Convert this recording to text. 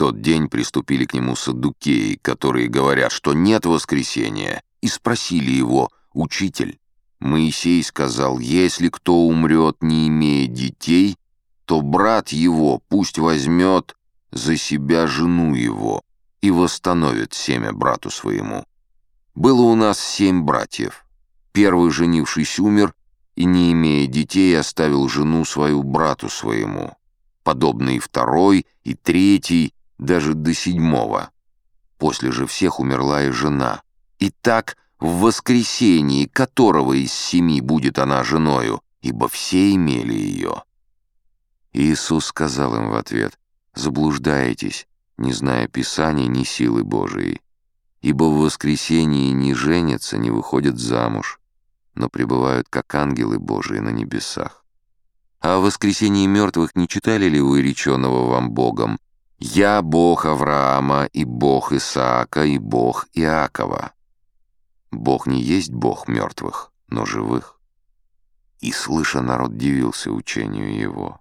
тот день приступили к нему саддукеи, которые говорят, что нет воскресения, и спросили его, «Учитель, Моисей сказал, если кто умрет, не имея детей, то брат его пусть возьмет за себя жену его и восстановит семя брату своему. Было у нас семь братьев. Первый, женившись, умер, и, не имея детей, оставил жену свою брату своему. Подобный второй, и третий, даже до седьмого. После же всех умерла и жена. И так в воскресении которого из семи будет она женою, ибо все имели ее. Иисус сказал им в ответ, «Заблуждаетесь, не зная Писаний ни силы Божией, ибо в воскресении не женятся, не выходят замуж, но пребывают как ангелы Божии на небесах. А о воскресении мертвых не читали ли вы реченого вам Богом? «Я Бог Авраама, и Бог Исаака, и Бог Иакова». Бог не есть Бог мертвых, но живых. И, слыша, народ дивился учению его.